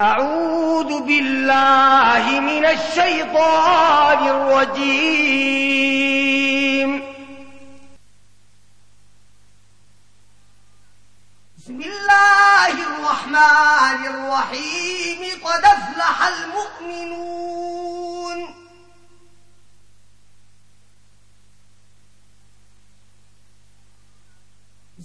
أعوذ بالله من الشيطان الرجيم. بسم الله الرحمن الرحيم. قد افلح المؤمنون.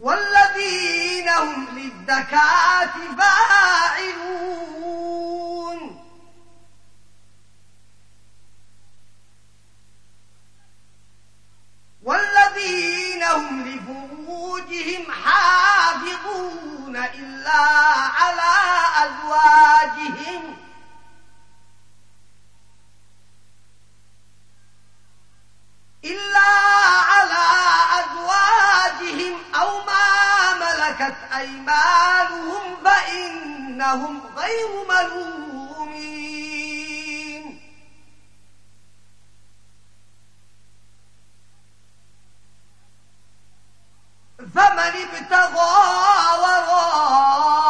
والذين هم للذكاة فاعلون والذين هم لفروجهم حافظون إلا على أزواجهم إلا على أزواجهم أو ما ملكت أيمانهم فإنهم غير ملومين. فمن ابتغى وراء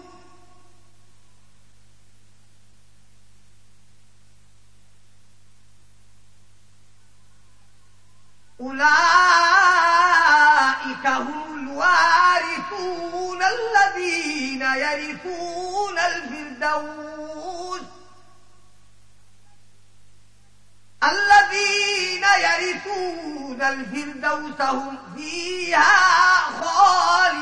أولئك هم الوارثون الذين يرثون الفردوس. الذين يرثون الفردوس هم فيها خالدون.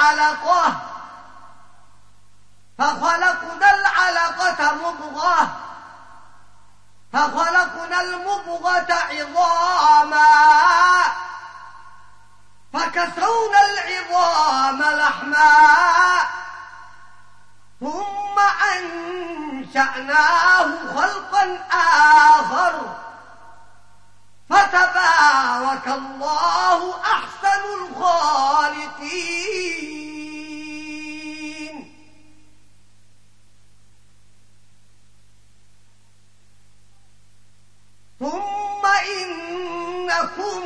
النطفة فخلقنا العلقة مضغة. فخلقنا المضغة عظاما. فكسونا العظام لحما. ثم أنشأناه خلقا آخر. فتبارك الله أحسن الخالقين. ثم إنكم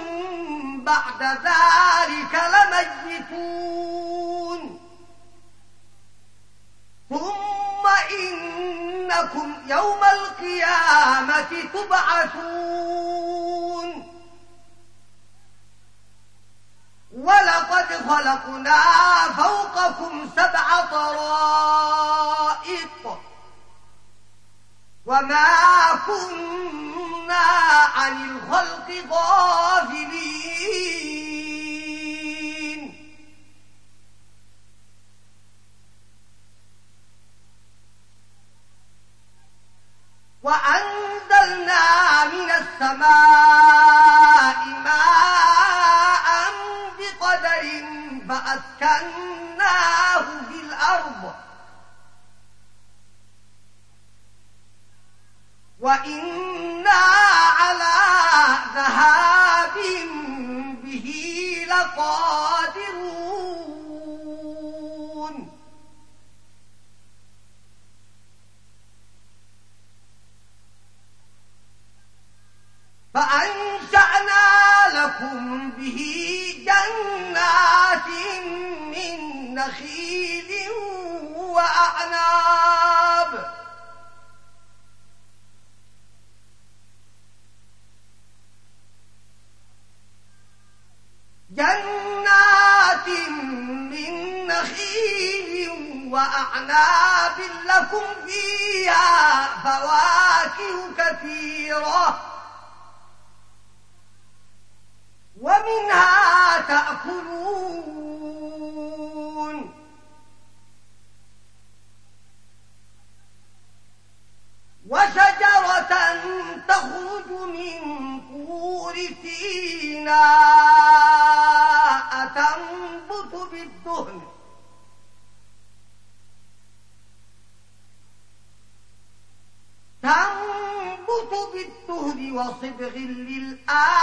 بعد ذلك لميتون. ثم إنكم يوم القيامة تبعثون. ولقد خلقنا فوقكم سبع طرائق. وما كنا عن الخلق غافلين وأنزلنا من السماء ماء بقدر فأسكناه في الأرض وإنا على ذهاب به لقادرون فأنشأنا لكم به جنات من نخيل وأعناب جنات من نخيل وأعناب لكم فيها فواكه كثيرة ومنها تأكلون وشجرة تخرج من طور سيناء تنبت بالدهن. تنبت بالدهن وصبغ للآكلين.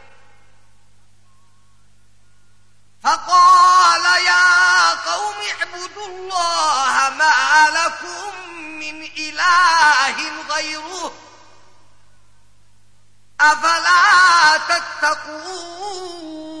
فقال يا قوم اعبدوا الله ما لكم من إله غيره أفلا تتقون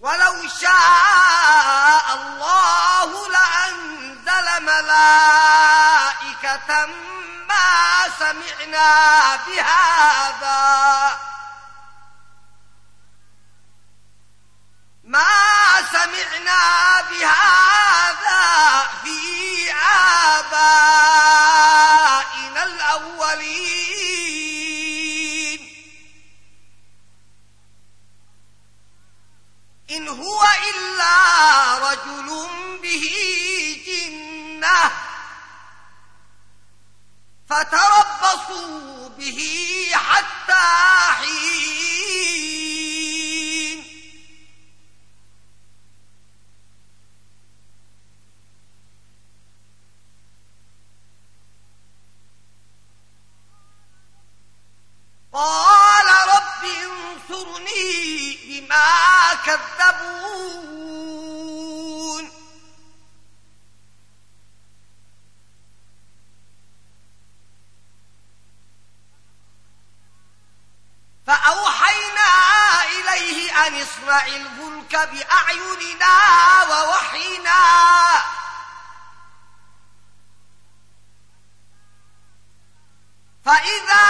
ولو شاء الله لأنزل ملائكة ما سمعنا بهذا. ما سمعنا بهذا في آبائنا الأولين. إن هو إلا رجل به جنة فتربصوا به حتى حين قال رب انصرني بما كذبون. فأوحينا إليه أن اصنع الفلك بأعيننا ووحينا. فإذا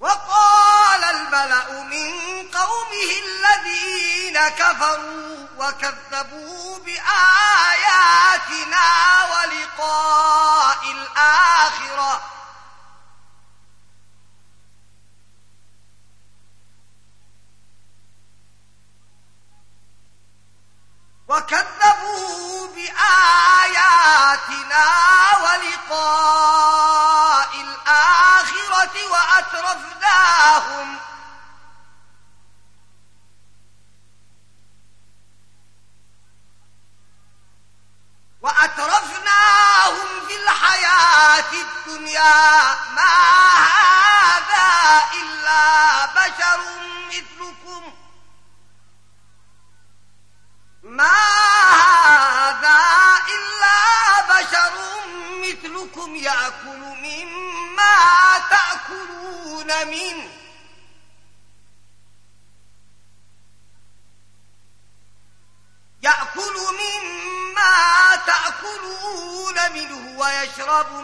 وقال الملأ من قومه الذين كفروا وكذبوا بآياتنا ولقاء الآخرة. وكذبوا بآياتنا ولقاء الآخرة وأترفناهم.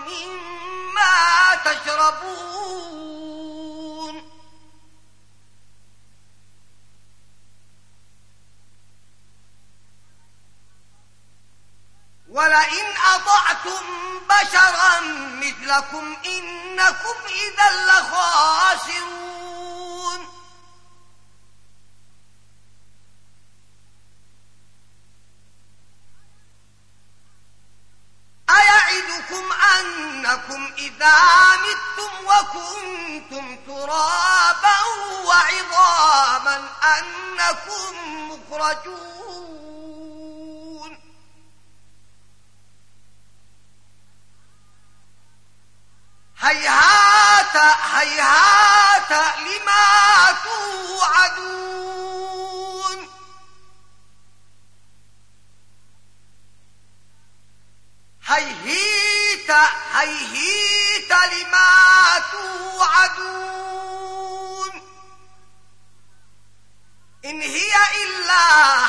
مما تشربون. ولئن أطعتم بشرا مثلكم إنكم إذا لخاسرون أيعدكم أنكم إذا متم وكنتم ترابا وعظاما أنكم مخرجون هيهات هيهات لما توعدون هيهيت هيهيت لما توعدون إن هي إلا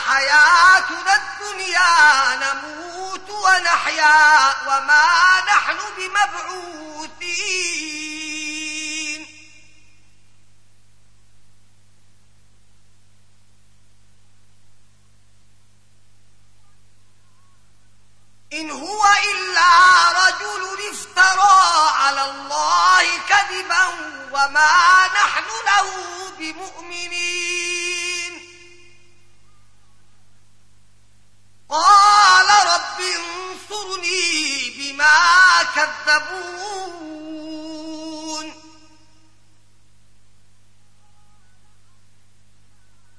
حياتنا الدنيا نموت ونحيا وما نحن بمبعوثين إن هو إلا رجل افترى على الله كذبا وما نحن له بمؤمنين. قال رب انصرني بما كذبون.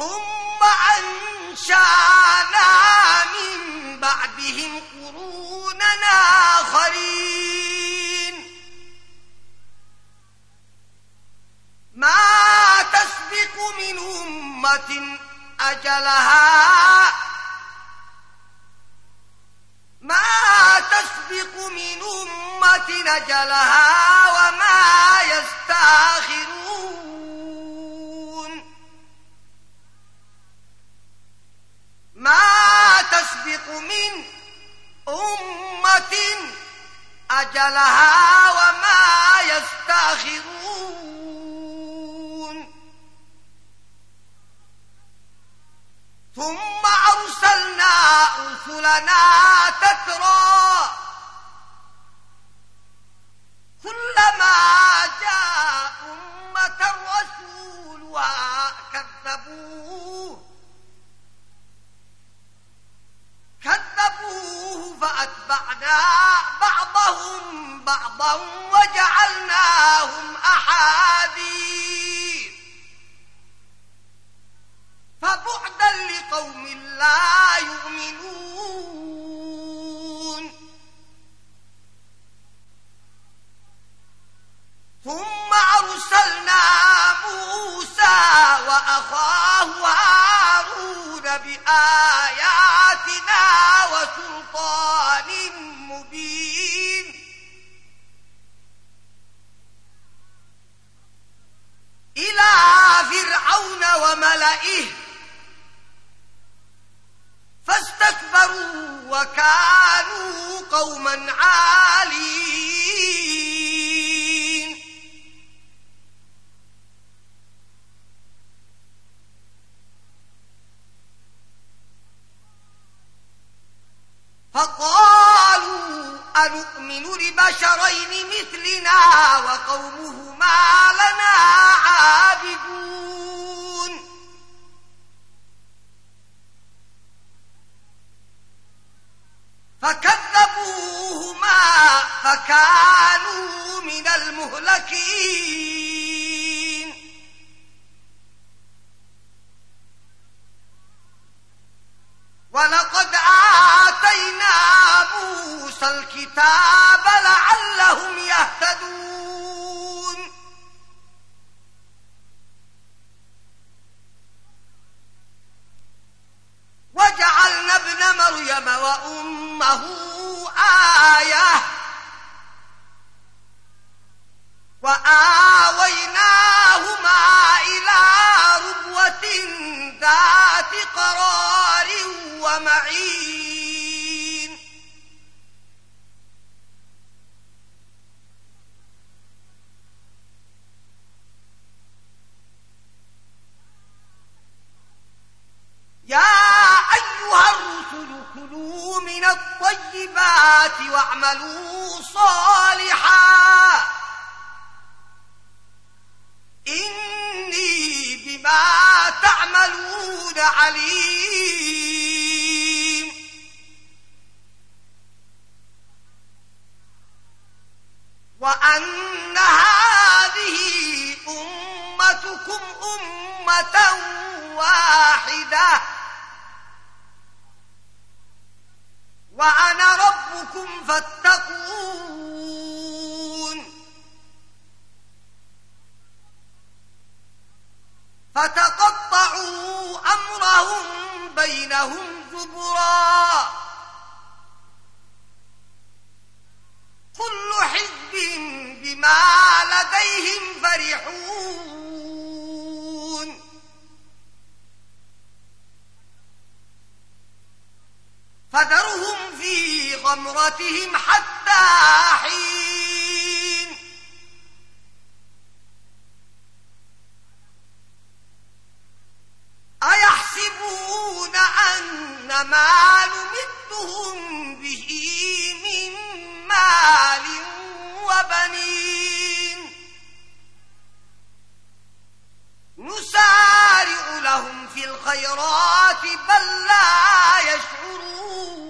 ثم أنشانا من بعدهم قروننا آخرين. ما تسبق من أمة أجلها. ما تسبق من أمة أجلها وما يستاخرون ما تسبق من أمة أجلها وما يستاخرون ثم أرسلنا رسلنا تترى كلما جاء أمة رسولها كذبوه كذبوه فأتبعنا بعضهم بعضا وجعلناهم أحاديث. فبعدا لقوم لا يؤمنون. ثم أرسلنا موسى وأخاه هارون بآياتنا وسلطان مبين. إلى فرعون وملئه فاستكبروا وكانوا قوما عالين. فقالوا أنؤمن لبشرين مثلنا وقومهما لنا عابدون فكذبوهما فكانوا من المهلكين ولقد آتينا موسى الكتاب لعلهم يهتدون. وجعلنا ابن مريم وأمه آيَةً وآويناهما إلى ربوة ذات قرار ومعين. يا أيها الرسل كلوا من الطيبات واعملوا صالحا. بما تعملون عليم. وأن هذه أمتكم أمة أمة واحدة. وأنا ربكم فاتقون. فتقطعوا أمرهم بينهم زبرا. كل حزب بما لديهم فرحون. فذرهم في غمرتهم حتى حين يحسبون أن ما نمتهم به من مال وبنين نسارع لهم في الخيرات بل لا يشعرون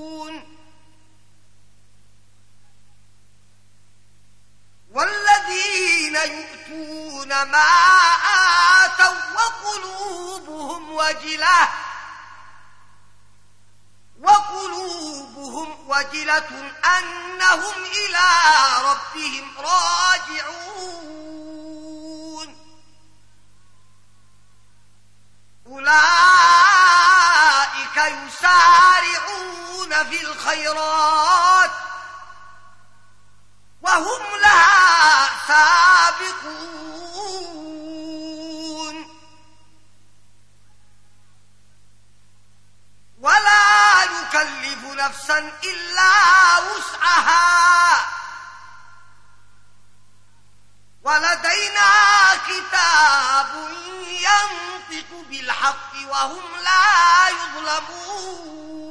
والذين يؤتون ما آتوا وقلوبهم وجلة وقلوبهم وجلة أنهم إلى ربهم راجعون. أولئك يسارعون في الخيرات. وهم لها سابقون. ولا يكلف نفسا إلا وسعها. ولدينا كتاب ينطق بالحق وهم لا يظلمون.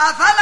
افلا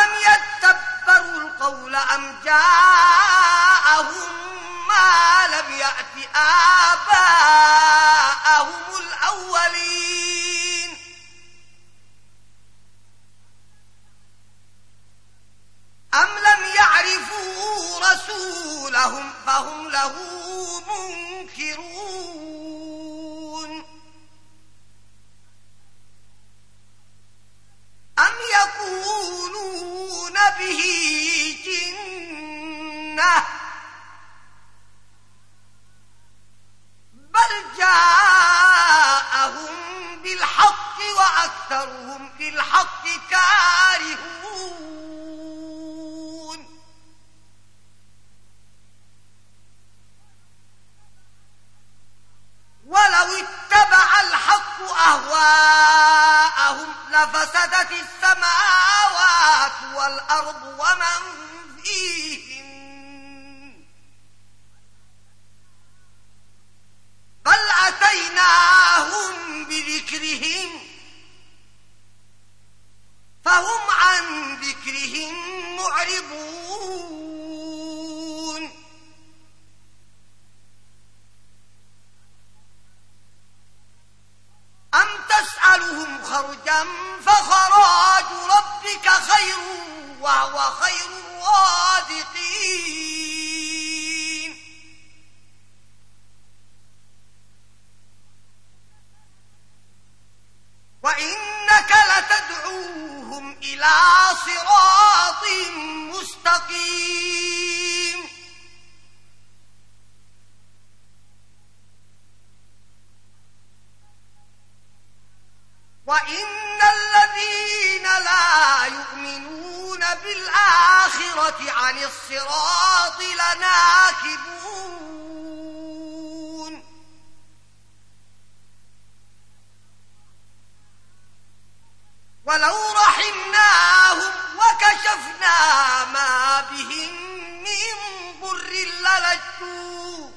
ولو رحمناهم وكشفنا ما بهم من بر للجوا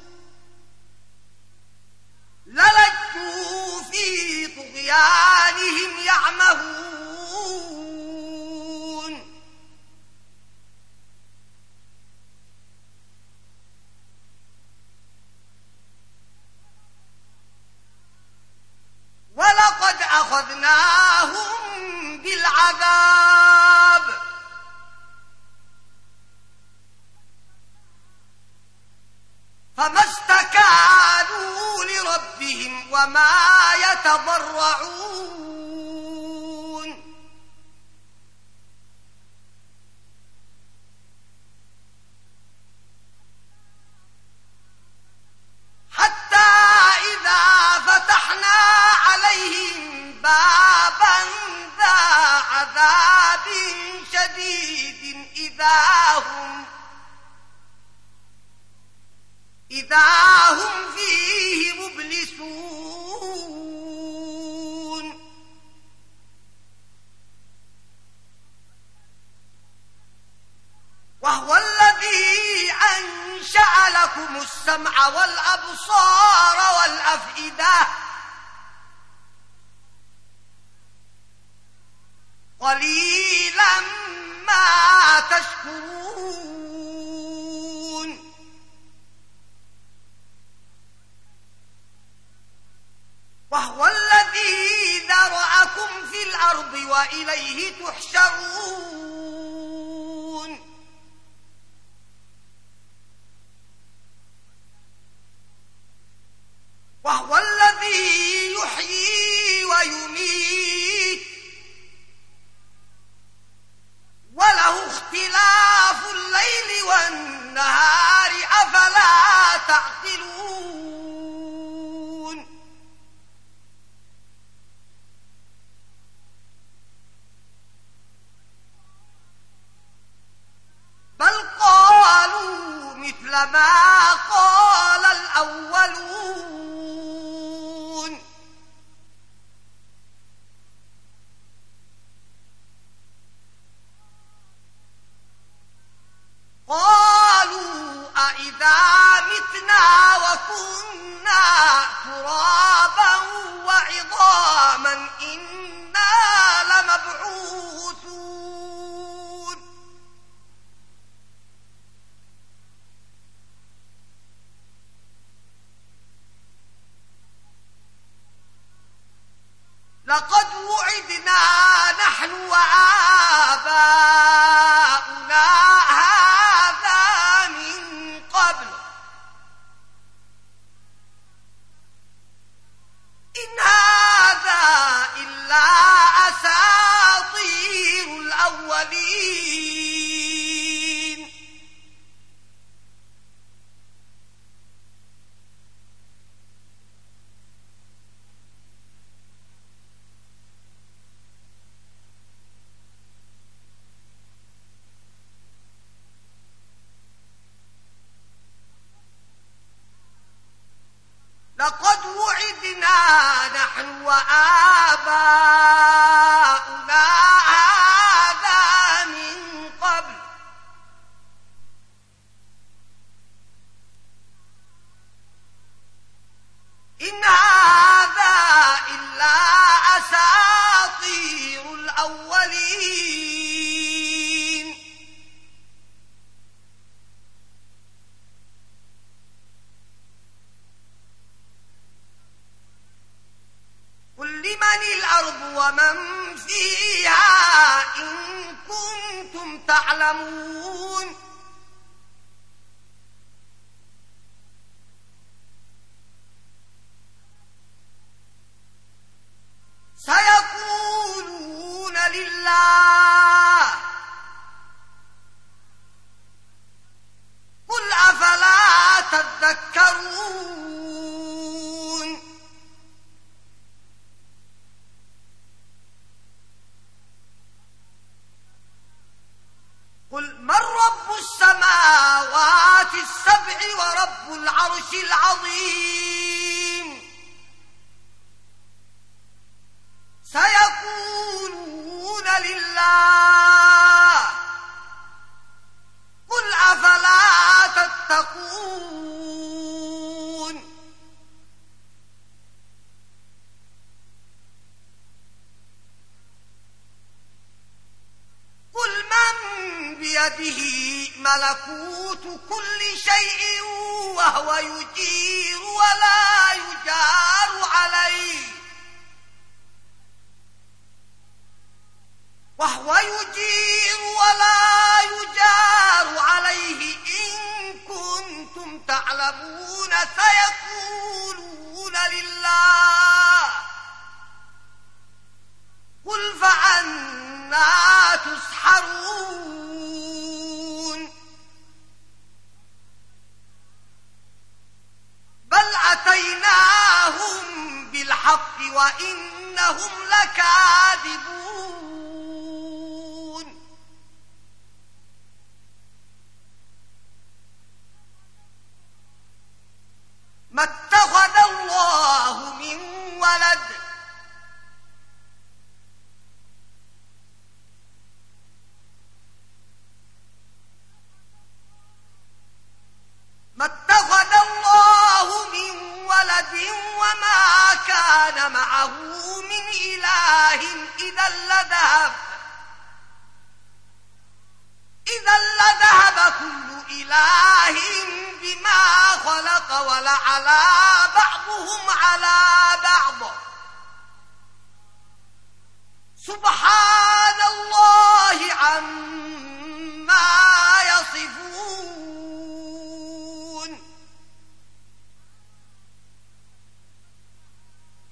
للجوا في طغيانهم يعمهون لذهب إذا لذهب كل إله بما خلق ولعلى بعضهم على بعض. سبحان الله عما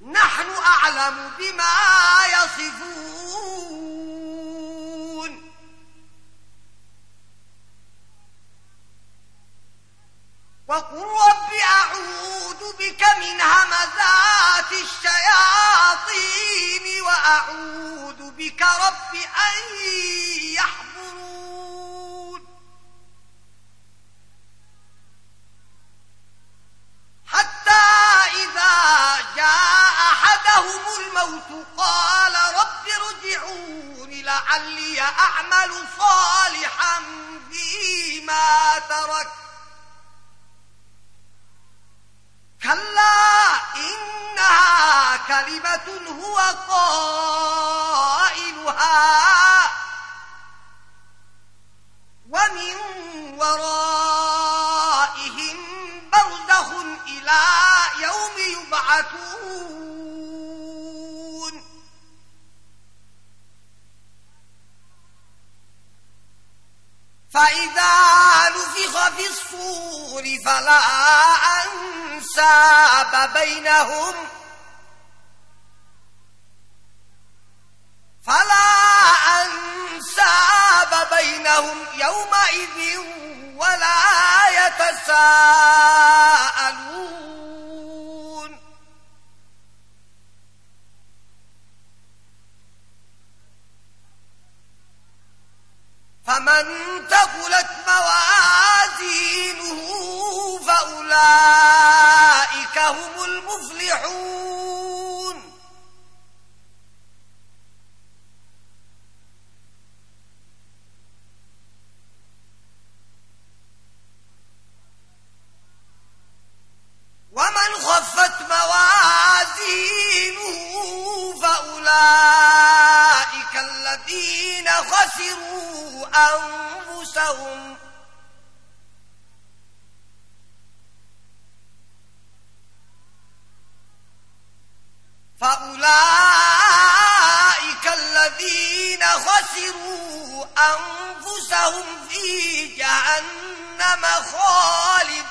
نحن أعلم بما يصفون. وقل رب أعوذ بك من همزات الشياطين وأعوذ بك رب أن يحضرون. حتى إذا جاء أحدهم الموت قال رب لعلي أعمل صالحا فيما ترك. كلا إنها كلمة هو قائلها. ومن ورائهم برزخ إلى يوم يبعثون. فإذا نفخ في الصور فلا أنساب بينهم فلا بينهم يومئذ ولا يتساءلون فمن تقلت موازينه فأولئك هم المفلحون أنفسهم. فأولئك الذين خسروا أنفسهم في جهنم خالدون.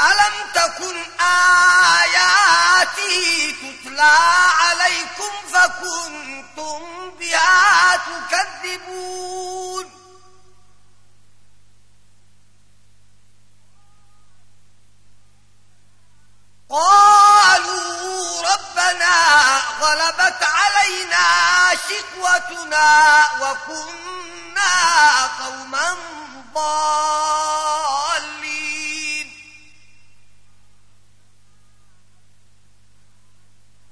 ألم تكن آياتي تتلى عليكم فكنتم بها تكذبون؟ قالوا ربنا غلبت علينا شقوتنا وكنا قوما ضالين.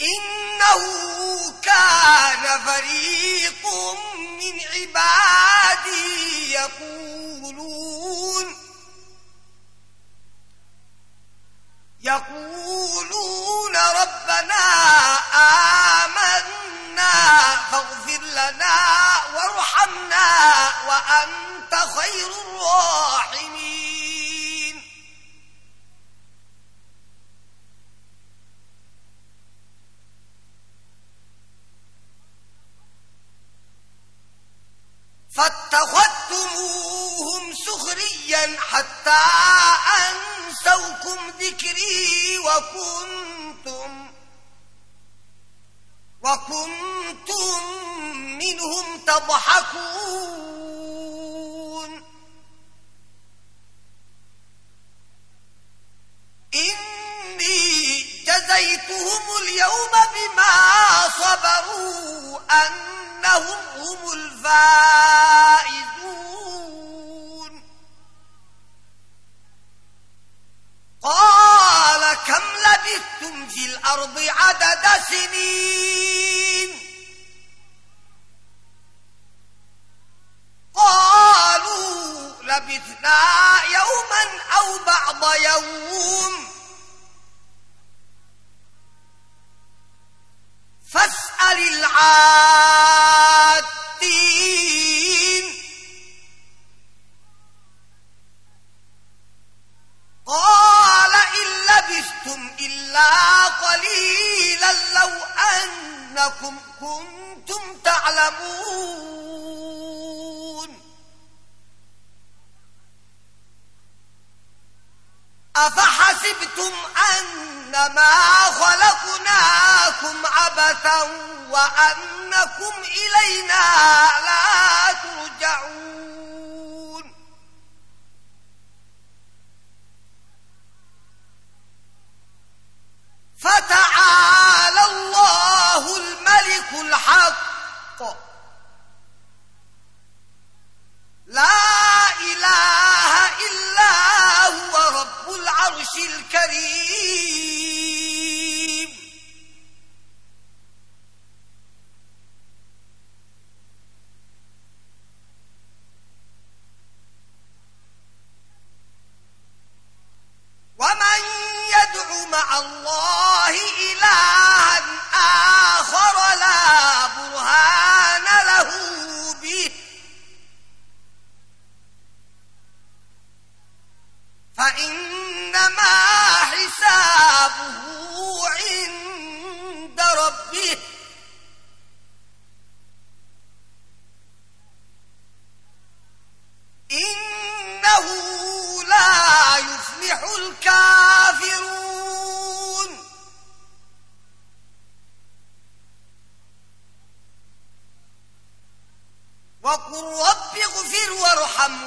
إنه كان فريق من عبادي يقولون يقولون ربنا آمنا فاغفر لنا وارحمنا وأنت خير الراحمين فاتخذتموهم سخريا حتى أنسوكم ذكري وكنتم وكنتم منهم تضحكون. إني جزيتهم اليوم بما صبروا أنهم هم الفائزون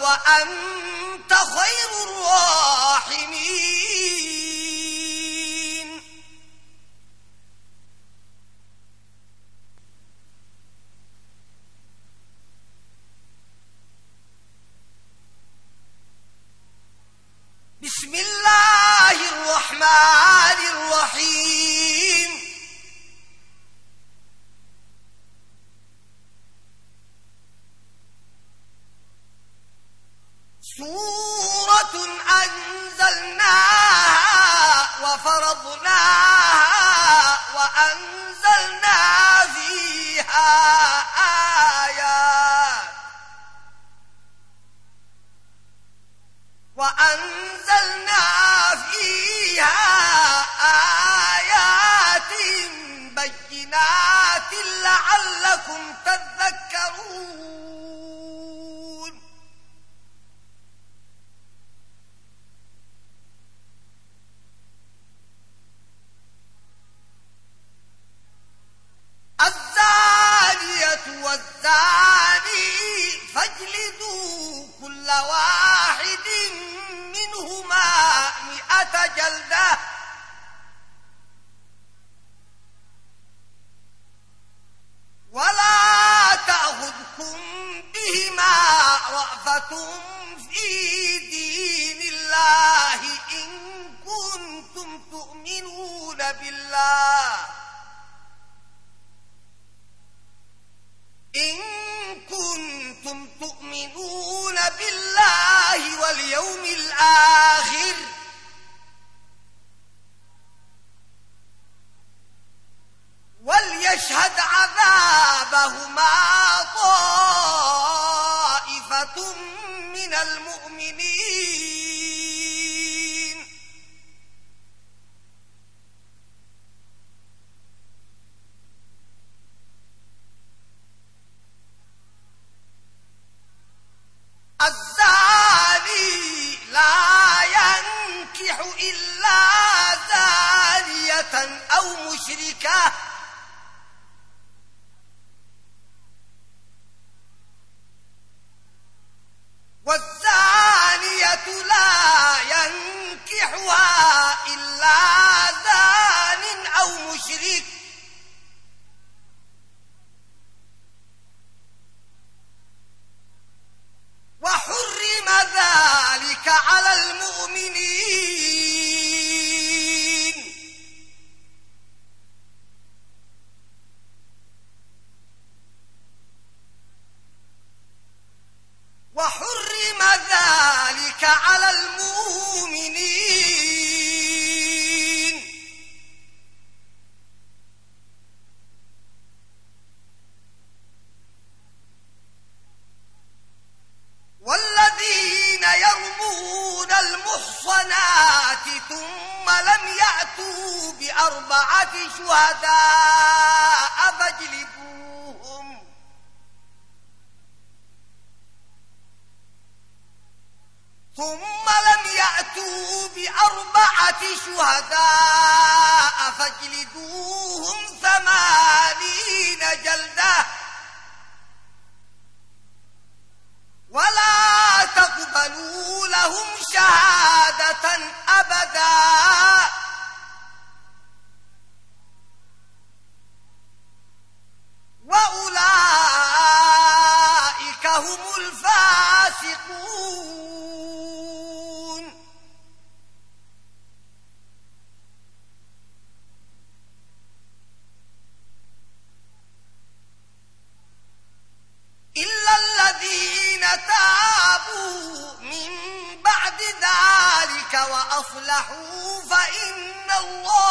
وأما الزانية فإن الله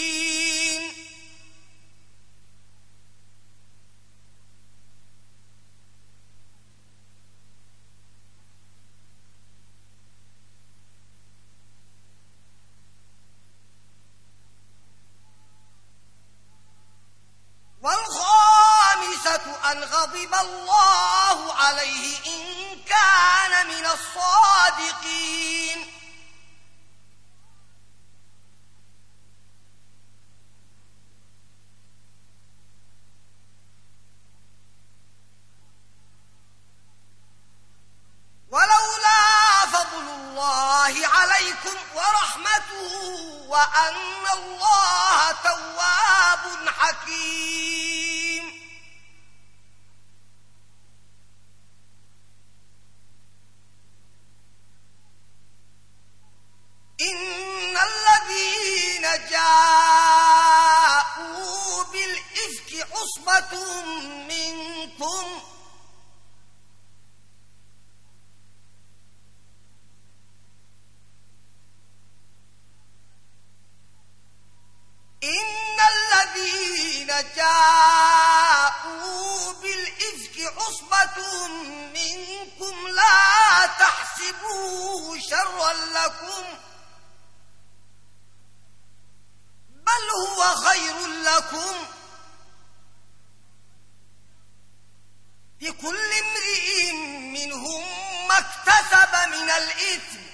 الله عليه إن كان من الصادقين. ولولا فضل الله عليكم ورحمته وأنتم لكم لكل امرئ منهم ما اكتسب من الإثم.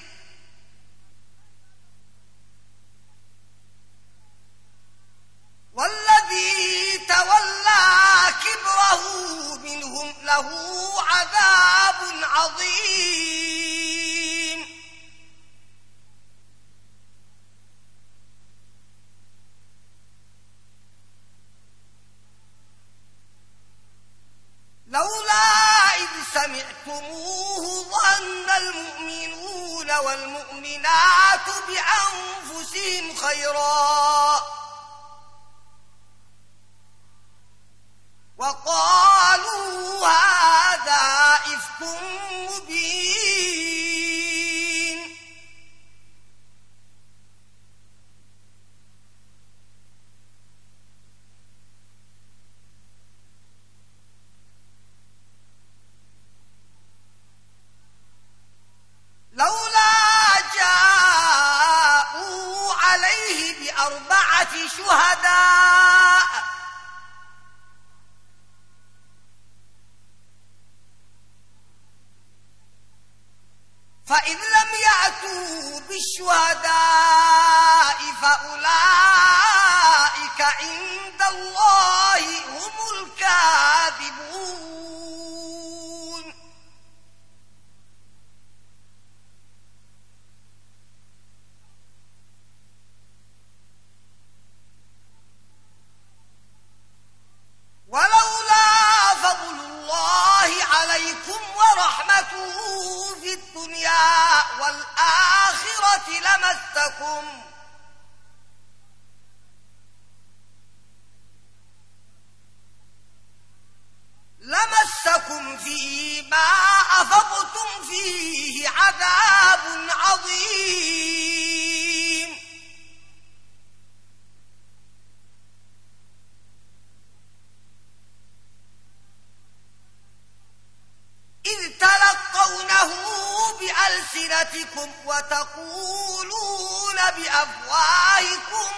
ألسنتكم وتقولون بأفواهكم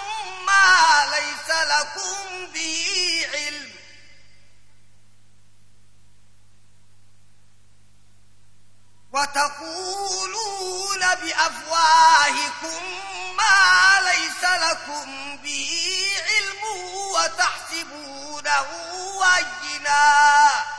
ما ليس لكم به علم وتقولون بأفواهكم ما ليس لكم به علم وتحسبونه وجناه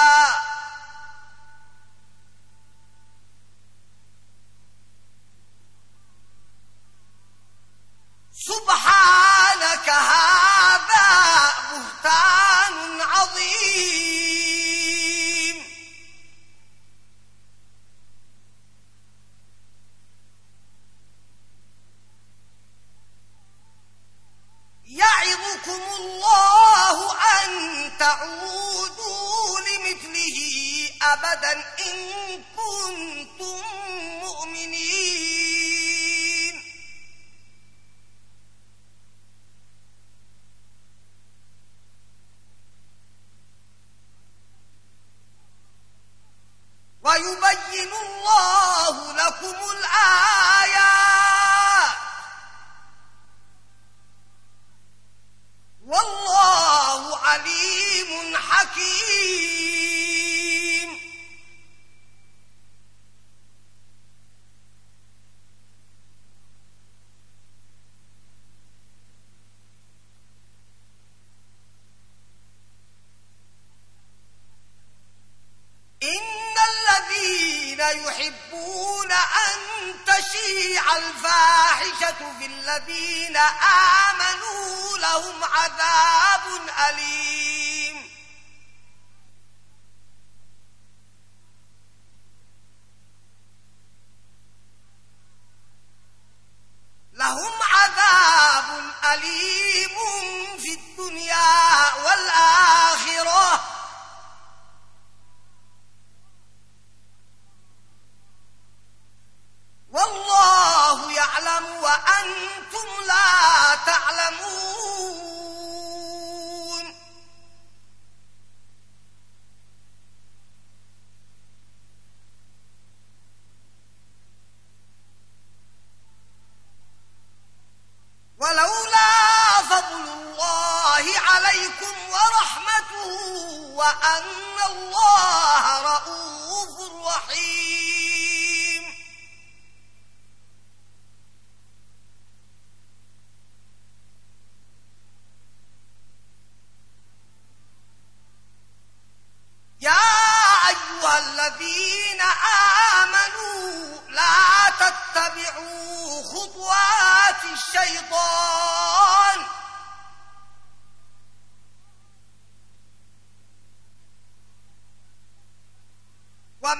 الذين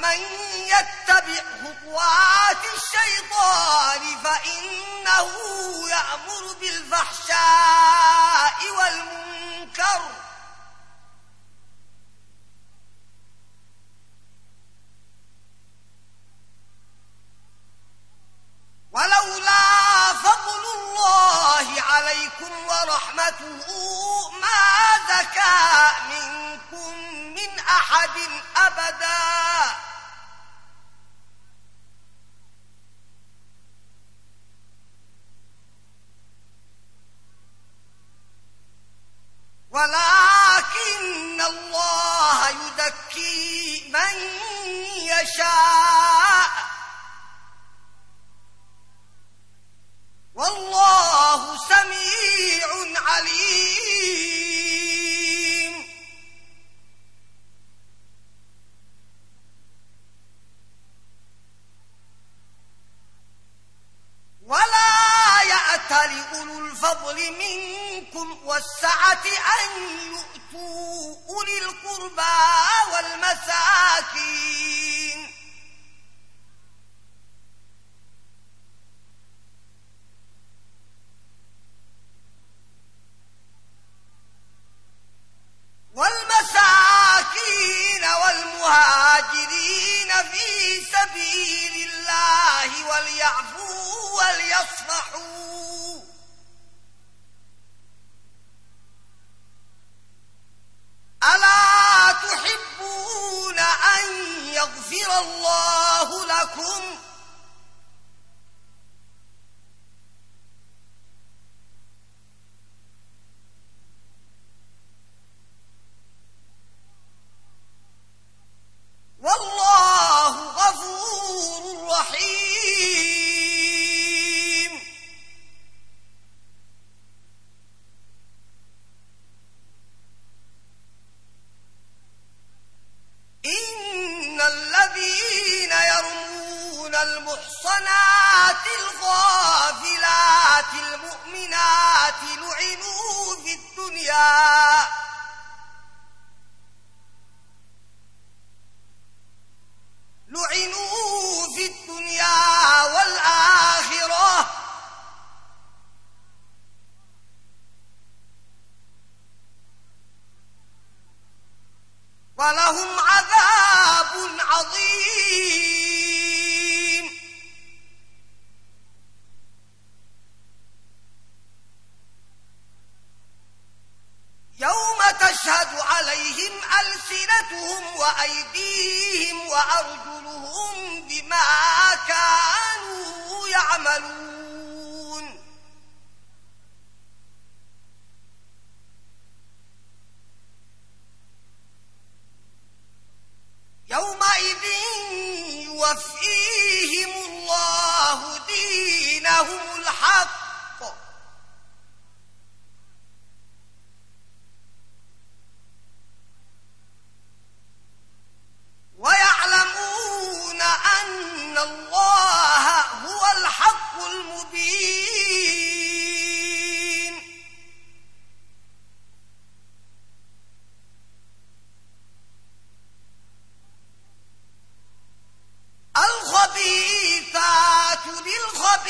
ومن يتبع خطوات الشيطان فإنه يأمر بالفحشاء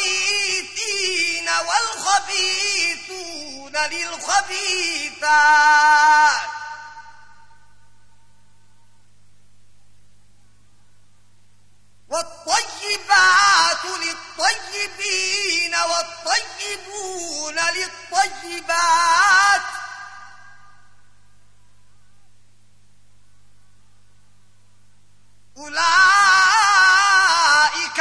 للخبيثين والخبيثون للخبيثات. والطيبات للطيبين والطيبون للطيبات. أولئك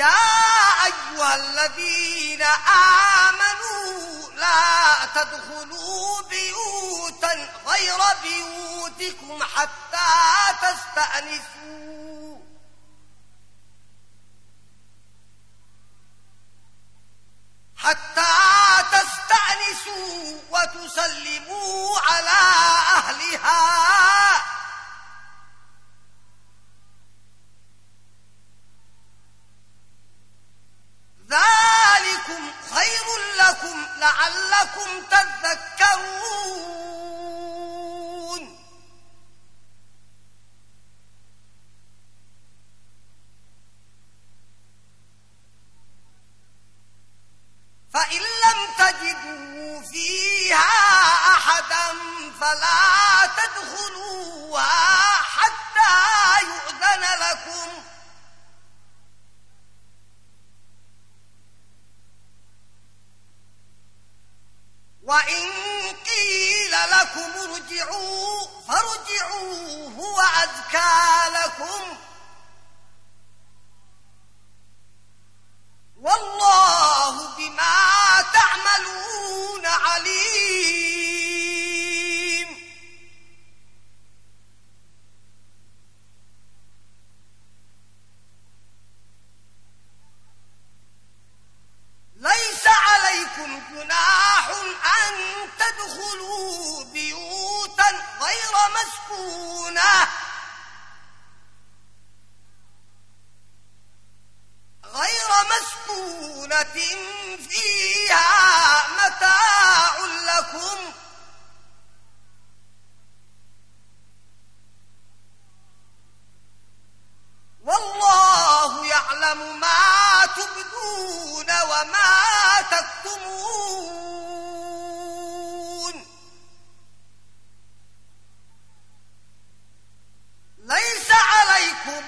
يا أيها الذين آمنوا لا تدخلوا بيوتا غير بيوتكم حتى تستأنسوا. حتى تستأنسوا وتسلموا على أهلها. ذلكم خير لكم لعلكم تذكرون. فإن لم تجدوا فيها أحدا فلا تدخلوها حتى يؤذن لكم. وإن قيل لكم ارجعوا فارجعوا هو أذكى لكم والله بما تعملون عليم ليس عليكم جناح أن تدخلوا بيوتا غير مسكونة. غير مسكونة فيها متاع لكم. والله يعلم ما تبدون وما تكتمون. ليس عليكم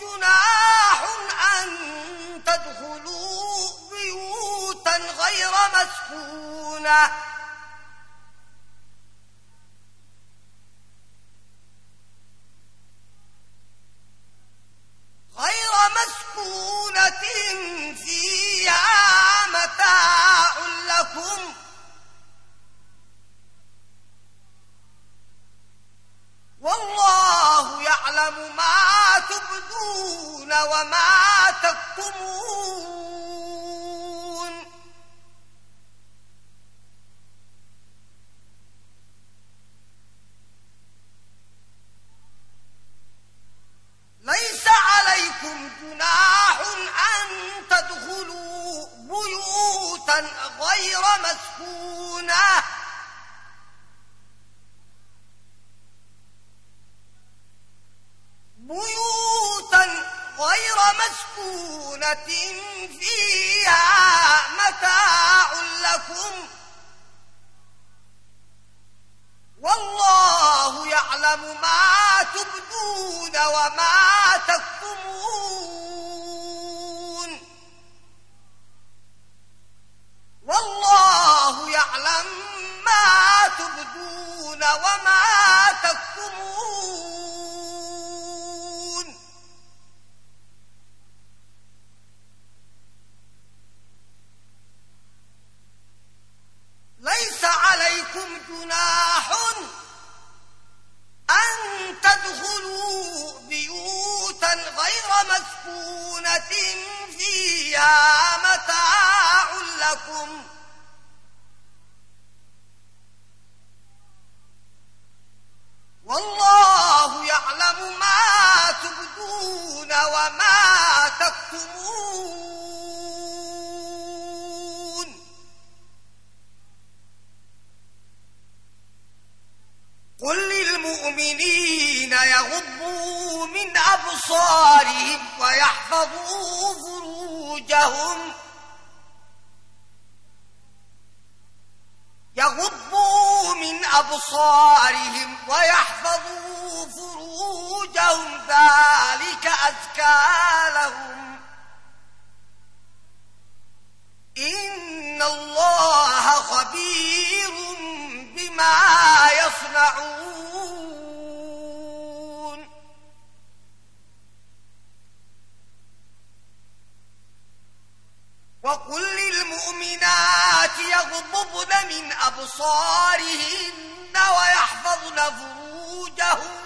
جناح أن تدخلوا بيوتا غير مسكونه مسكونة أبصارهم ويحفظوا فروجهم، ذلك أذكى لهم. إن الله خبير بما يصنعون. وقل للمؤمنات يغضبن من أبصارهن ويحفظن فروجهن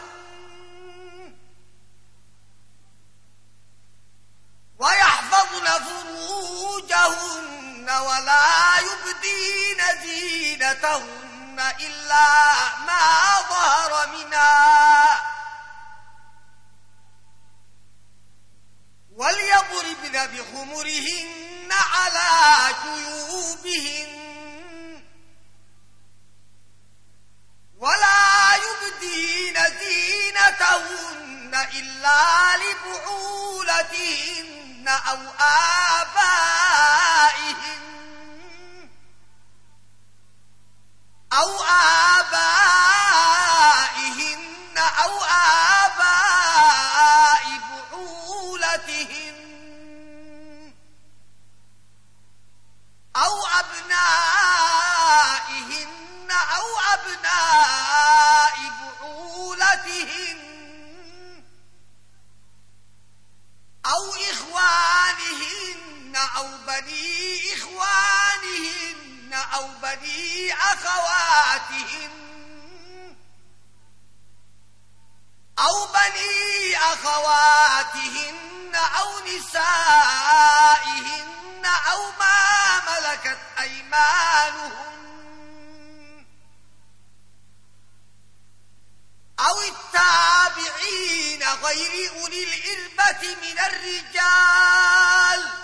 ويحفظن فروجهن ولا يبدين زينتهن إلا ما ظهر منها. وليضربن بخمرهن على جيوبهن. إلا لبعولتهن أو آبائهن أو آبائهن أخواتهم أو بني أخواتهن أو نسائهن أو ما ملكت أيمانهم أو التابعين غير أولي الإربة من الرجال أو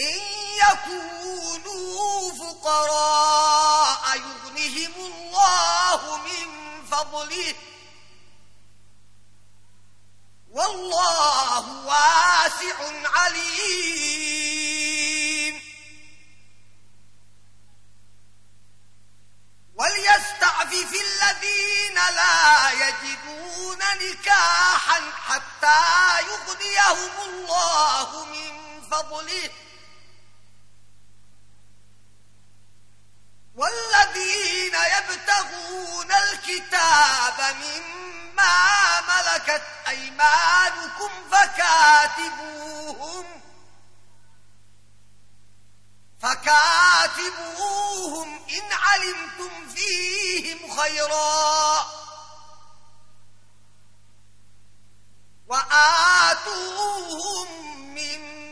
إن يكونوا فقراء يغنهم الله من فضله. والله واسع عليم. وليستعفف الذين لا يجدون نكاحا حتى يغنيهم الله من فضله. والذين يبتغون الكتاب مما ملكت أيمانكم فكاتبوهم فكاتبوهم إن علمتم فيهم خيرا وآتوهم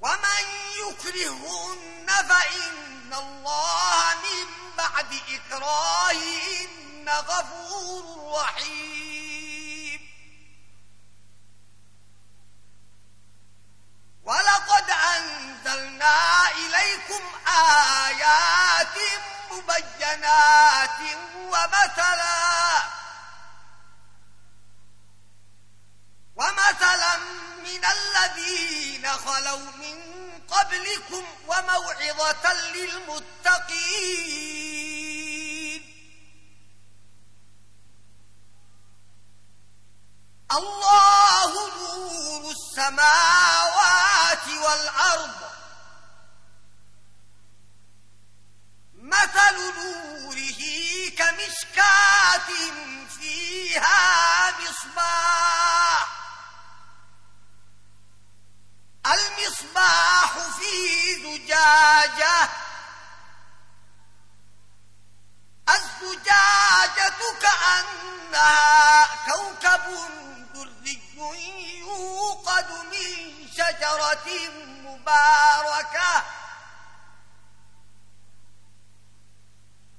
ومن يكرهن فإن الله من بعد إكراهن غفور رحيم. ولقد أنزلنا إليكم آيات مبينات ومثلا ومثلا من الذين خلوا من قبلكم وموعظة للمتقين. الله نور السماوات والأرض. مثل نوره كمشكات فيها مصباح. المصباح في زجاجة. الزجاجة كأنها كوكب يوقد من شجرة مباركة.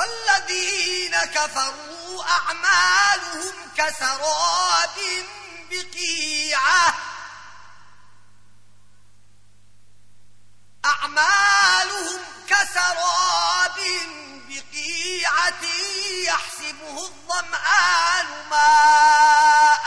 والذين كفروا أعمالهم كسراب بقيعة. أعمالهم كسراب بقيعة يحسبه الظمآن ماء.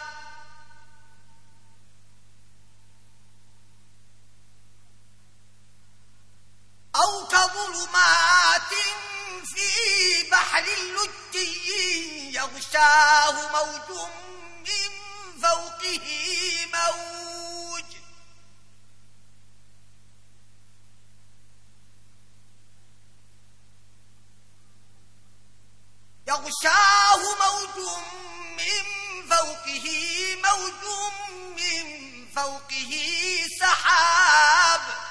أو كظلمات في بحر اللجي يغشاه موج من فوقه موج. يغشاه موج من فوقه موج من فوقه سحاب.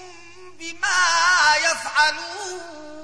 بما يفعلون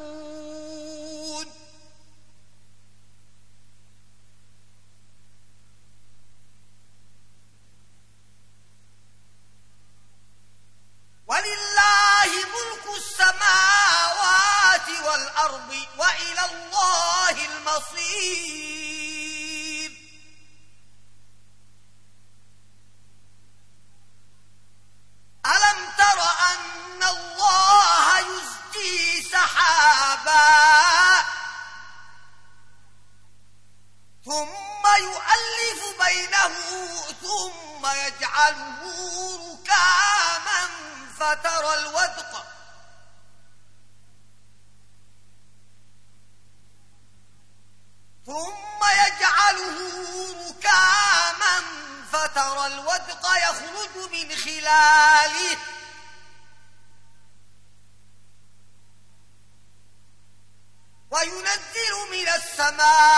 من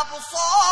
أبصار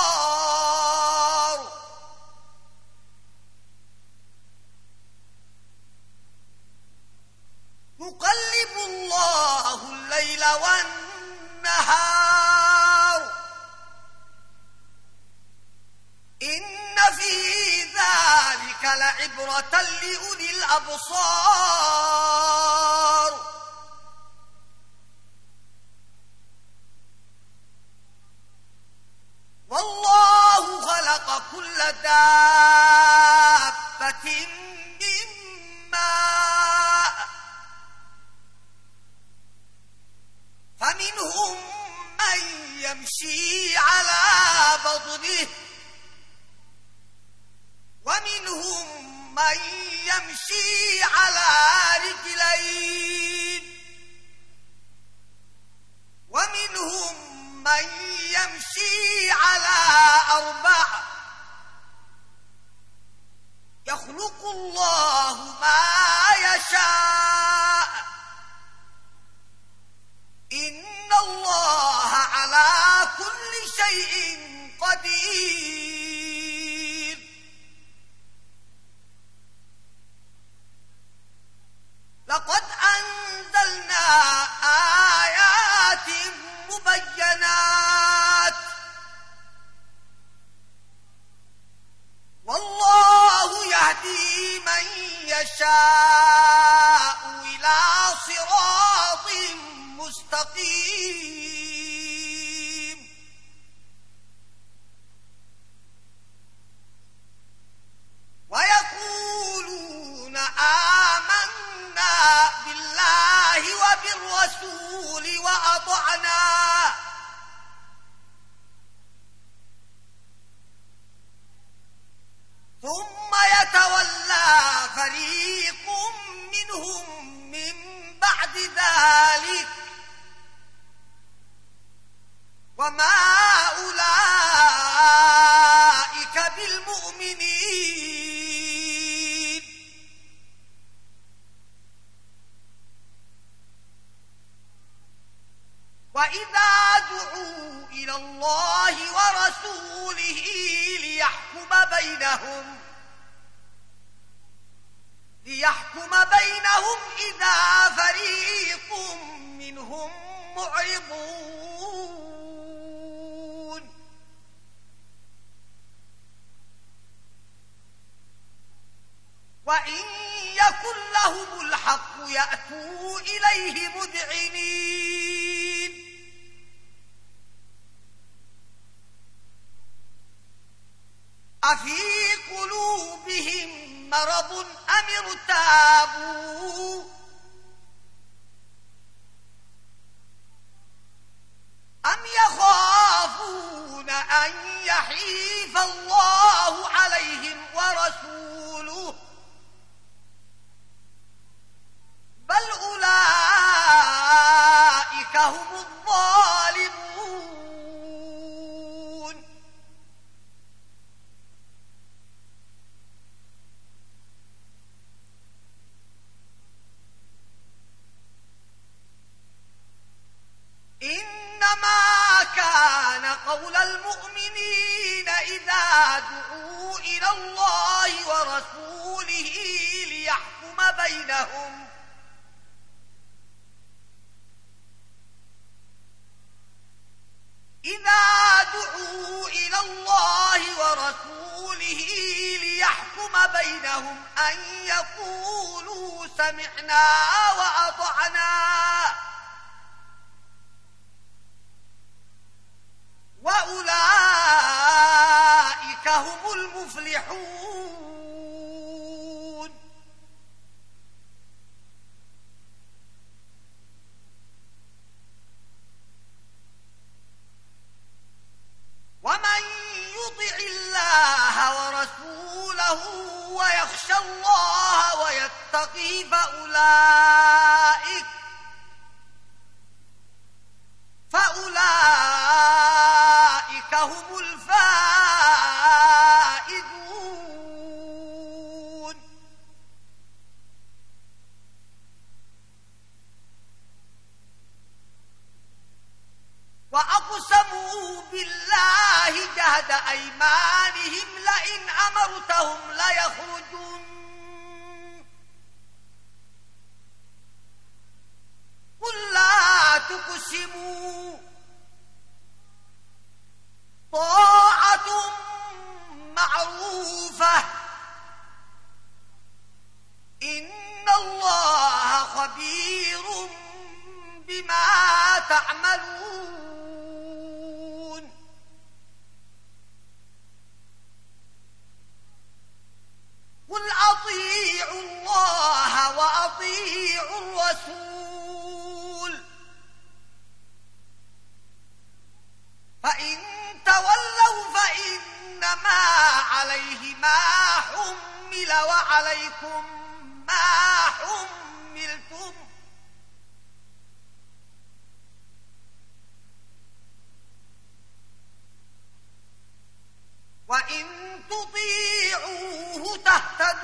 يأتوا إليه مدعنين. أفي قلوبهم مرض أم ارتابوا؟ لهم إذا دعوا إلى الله ورسوله ليحكم بينهم أن يقولوا سمعنا وأطعنا. وأولئك هم المفلحون. من يطع الله ورسوله ويخشى الله ويتقي فأولئك فأولئك هم الفائدون وأقسموا بالله جهد أيمانهم لئن أمرتهم ليخرجون. قل لا تقسموا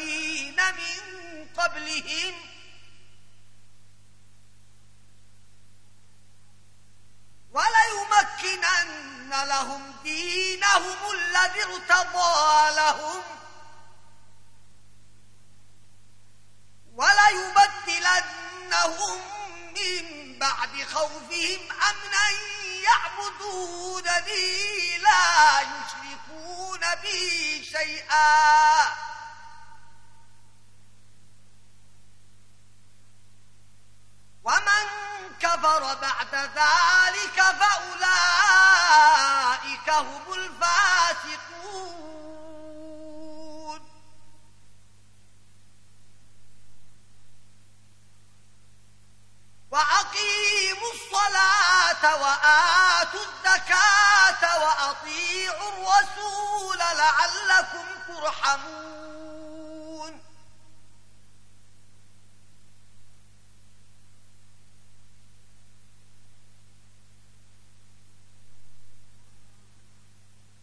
الذين من قبلهم وليمكنن لهم دينهم الذي ارتضى لهم وليبدلنهم من بعد خوفهم أمنا يعبدون يعبدونني لا يشركون بي شيئا ومن كفر بعد ذلك فأولئك هم الفاسقون وأقيموا الصلاة وآتوا الزكاة وأطيعوا الرسول لعلكم ترحمون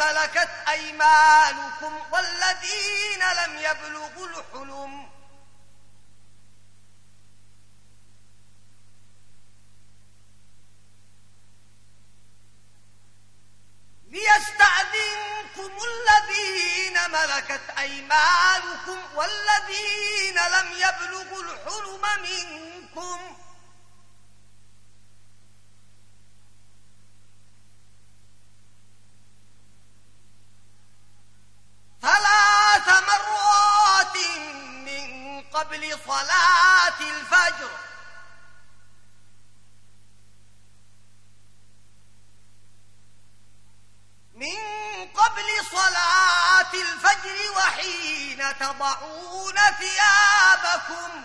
ملكت أيمانكم والذين لم يبلغوا الحلم. ليستأذنكم الذين ملكت أيمانكم والذين لم يبلغوا الحلم منكم ثلاث مرات من قبل صلاة الفجر. من قبل صلاة الفجر وحين تضعون ثيابكم.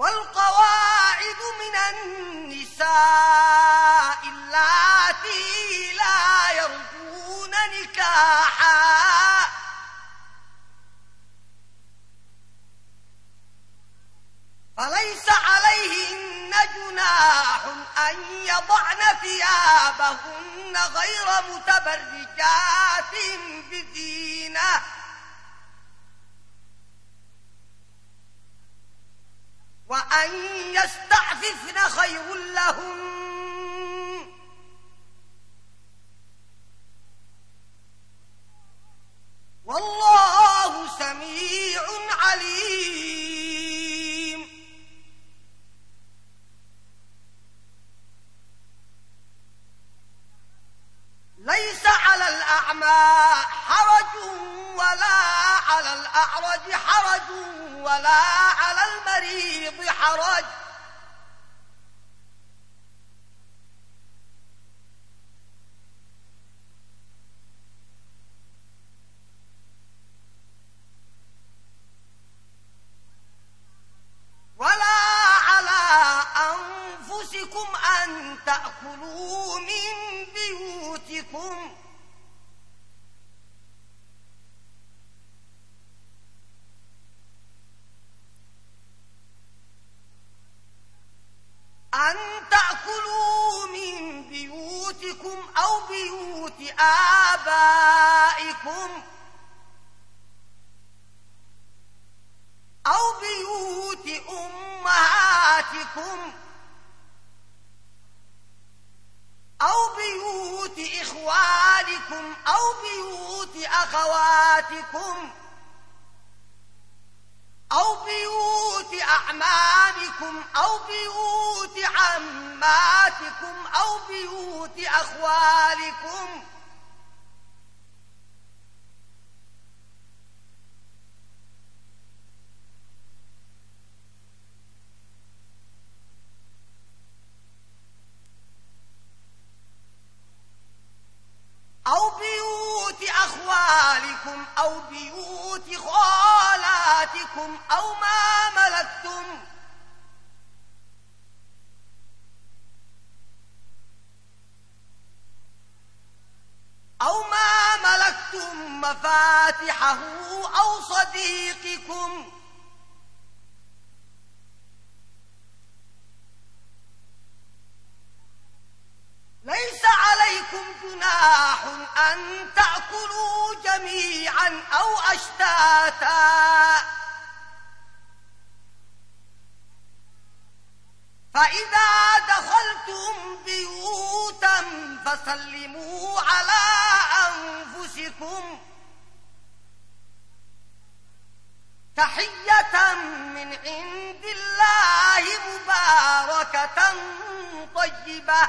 والقواعد من النساء اللاتي لا يرجون نكاحا. فليس عليهن جناح أن يضعن ثيابهن غير متبرجات بزينه وأن يستعففن خير لهم. أو أشتاتا. فإذا دخلتم بيوتا فسلموا على أنفسكم تحية من عند الله مباركة طيبة.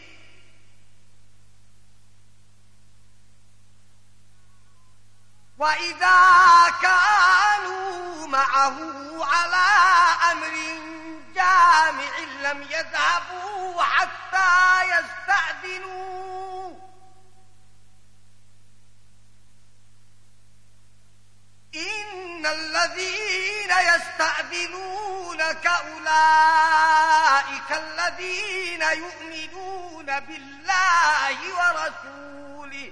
وإذا كانوا معه على أمر جامع لم يذهبوا حتى يستأذنوا. إن الذين يستأذنونك أولئك الذين يؤمنون بالله ورسوله.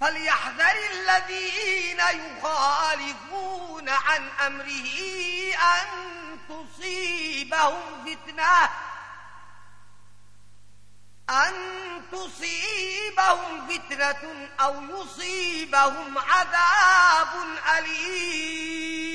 فليحذر الذين يخالفون عن أمره أن تصيبهم فتنة أن تصيبهم فتنة أو يصيبهم عذاب أليم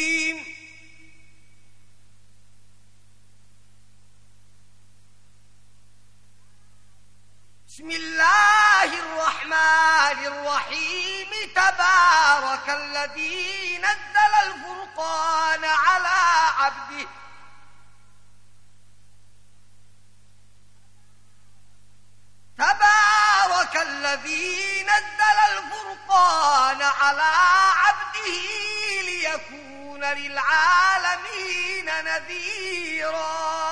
بسم الله الرحمن الرحيم تبارك الذي نزل الفرقان على عبده. تبارك الذي نزل الفرقان على عبده ليكون للعالمين نذيراً.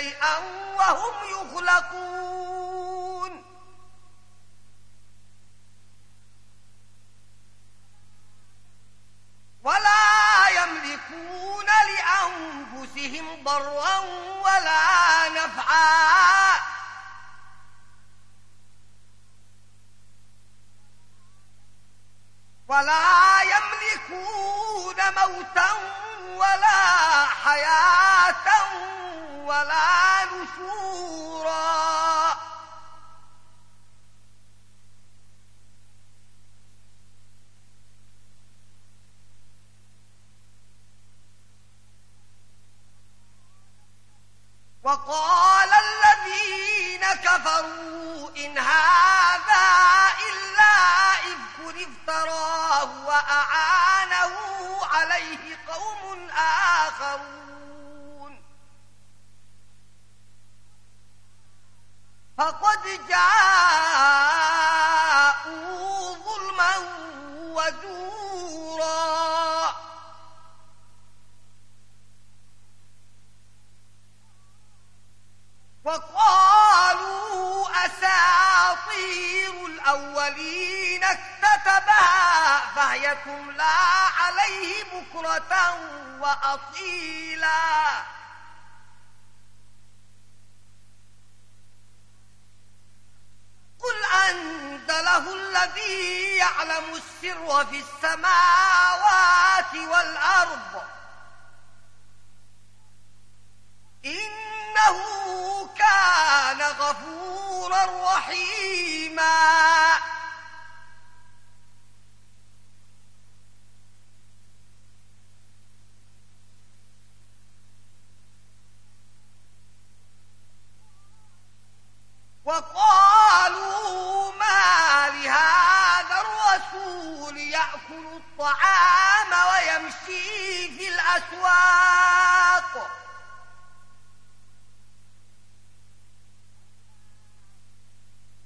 شيئا وهم يخلقون. ولا يملكون لأنفسهم ضرا ولا نفعا. ولا يملكون موتا ولا حياة ولا نشورا. وقال الذين كفروا إن هذا إذك افتراه وأعانه عليه قوم آخرون. فقد جاءوا ظلما وزورا وقالوا أساطير الأولين يتملى عليه بكرة وأصيلا. قل أنت له الذي يعلم السر في السماوات والأرض. إنه كان غفورا رحيما. وقالوا ما لهذا الرسول يأكل الطعام ويمشي في الأسواق.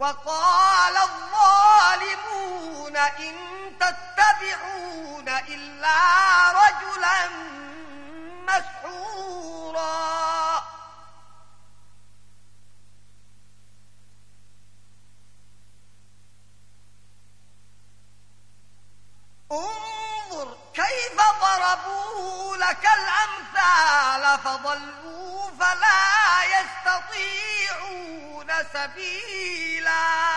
وقال الظالمون إن تتبعون إلا رجلا مسحورا. انظر كيف ضربوا لك الأمثال فضلوا فلا يستطيعون سبيلا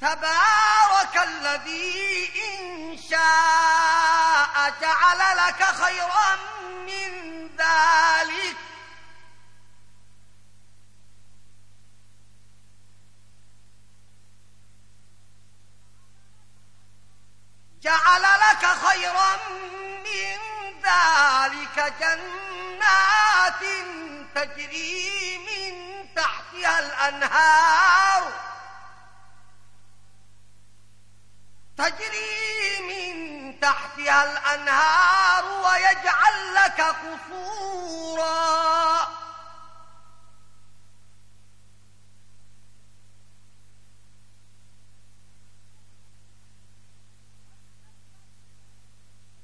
تبارك الذي إن شاء جعل لك خيرا من ذلك جعل لك خيرا من ذلك جنات تجري من تحتها الأنهار تجري من تحتها الأنهار ويجعل لك قصورا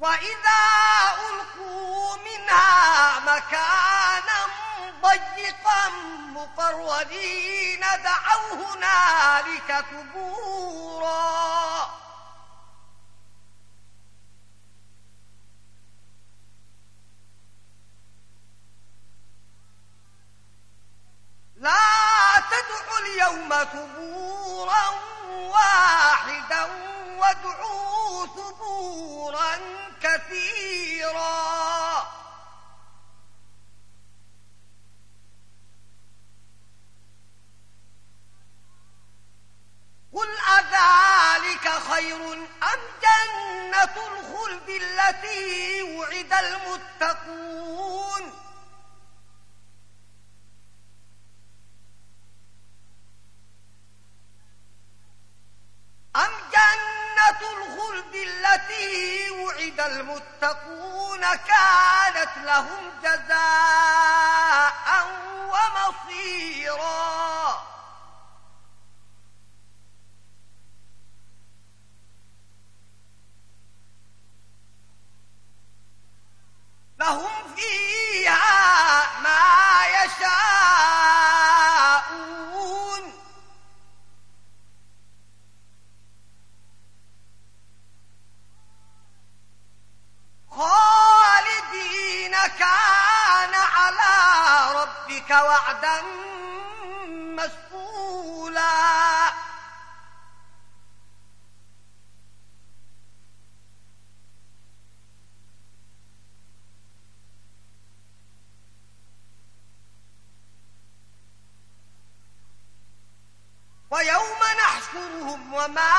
وَإِذَا أُلْقُوا مِنْهَا مَكَانًا ضَيِّقًا مُقَرَّبِينَ دعوا هنالك ثُبُورًا لا تدعوا اليوم ثبورا واحدا وادعوا ثبورا كثيرا. قل أذلك خير أم جنة الخلد التي وعد المتقون؟ أم جنة الخلد التي وعد المتقون كانت لهم جزاء ومصيرا وما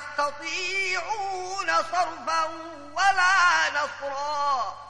يستطيعون صرفا ولا نصرا.